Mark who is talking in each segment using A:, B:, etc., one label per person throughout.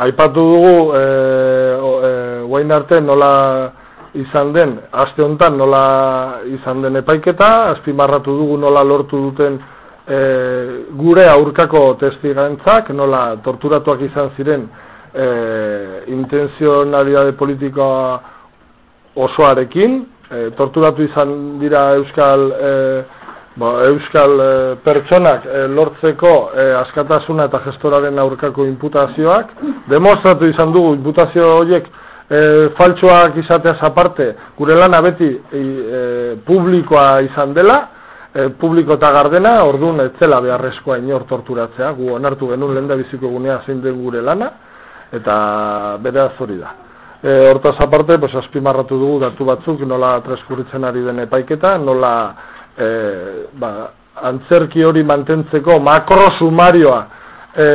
A: aipatu dugu e, e, arte nola izan den, aste honetan nola izan den epaiketa, azpimarratu dugu nola lortu duten e, gure aurkako testigantzak, nola torturatuak izan ziren e, intenzionalidade politikoa osoarekin, e, torturatu izan dira Euskal e, ba, Euskal e, pertsonak e, lortzeko e, askatasuna eta gestoraren aurkako imputazioak, demostratu izan dugu imputazio horiek e, faltsoak izateaz aparte, gure lana beti e, publikoa izan dela, e, publiko eta gardena, orduan ez zela beharrezkoa inor torturatzea, gu onartu genuen lehen da biziko gunea zein den gure lana, eta bere hori da. E, hortaz aparte, pues, azpimarratu dugu datu batzuk, nola transkurritzen ari den epaiketa, nola e, ba, antzerki hori mantentzeko makrosumarioa e,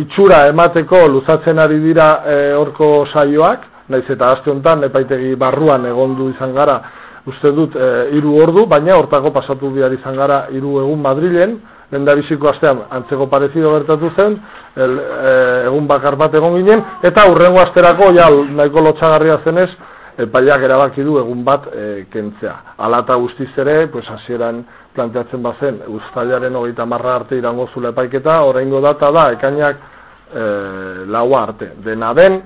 A: itxura emateko luzatzen ari dira e, horko saioak, naiz eta aste honetan epaitegi barruan egondu izan gara, uste dut e, hiru ordu, baina hortako pasatu behar izan gara hiru egun Madrilen, lenda biziko astean antzeko parezido gertatu zen, el, e, egun bakar bat egon ginen, eta urrengo asterako, ja, nahiko lotxagarria zenez, epaiak erabaki du egun bat e, kentzea. Alata guztiz ere, pues, hasieran planteatzen bazen, ustailaren hogeita marra arte irango zule epaiketa, oraingo data da, ekainak e, laua arte. Dena den,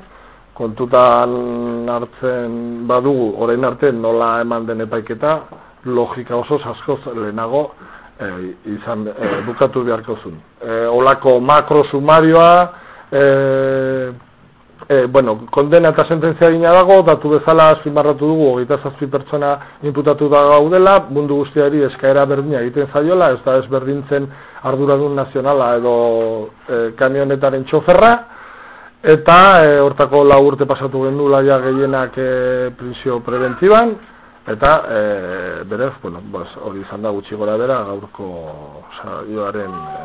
A: kontutan hartzen badugu, orain arte nola eman den epaiketa, logika oso askoz lehenago e, izan e, bukatu beharko zuen. E, olako makro sumarioa, e, e, bueno, kondena eta sententzia gina dago, datu bezala azpimarratu dugu, hogeita zazpi pertsona inputatu da gaudela, mundu guztiari eskaera berdina egiten zaiola, ez da ez berdintzen arduradun nazionala edo e, kamionetaren txoferra, eta e, hortako lau urte pasatu genula ja gehienak e, prinsio preventiban, Eta, e, berez, bueno, hori izan da gutxi gora bera gaurko saioaren e,